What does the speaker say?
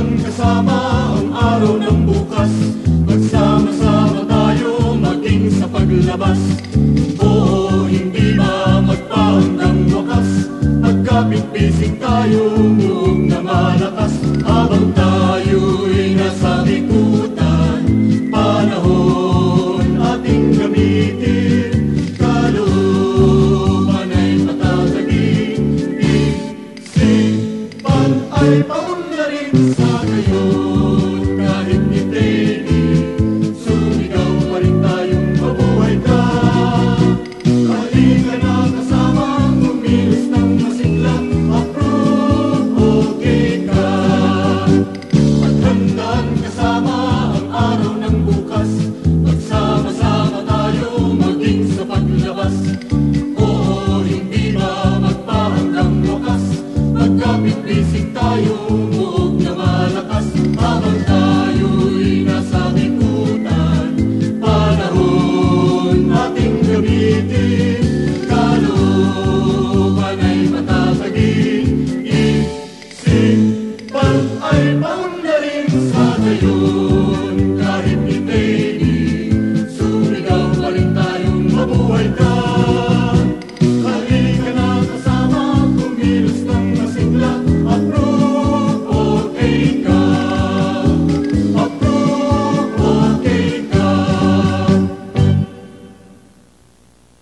Walang kasama ang araw ng bukas. Magsama-sama tayo maging sa paglabas. Oo, hindi ba magpaon ng wakas. Nagkapit-pising tayo noong namalakas Habang tayo'y nasa ikutan Panahon ating gamitin. Kalooban ay patatagin Isipan ay patatagin sa gayon Sa ngayon, kahit ni Baby, sulit ang balintayong mabuhay ka.